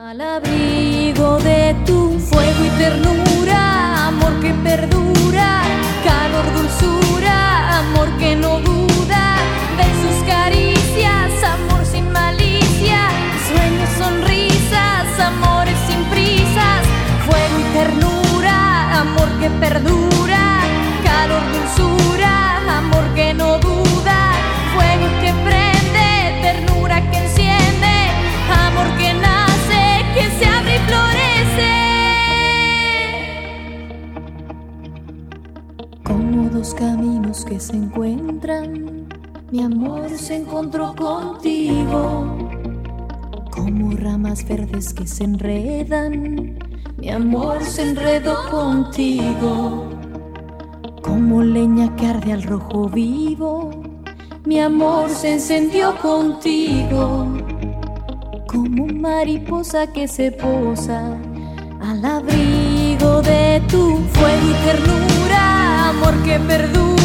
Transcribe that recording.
Al abrigo de tu fuego y ternura, amor que perdura, calor, dulzura, amor que no duda, de sus caricias, amor sin malicia, sueños, sonrisas, amores sin prisas, fuego y ternura, amor que perdura, Como dos caminos que se encuentran, mi amor se encontró contigo. Como ramas verdes que se enredan, mi amor se enredó contigo. Como leña que arde al rojo vivo, mi amor se encendió contigo. Como mariposa que se posa al abrigo de tu fuego y ternura, en.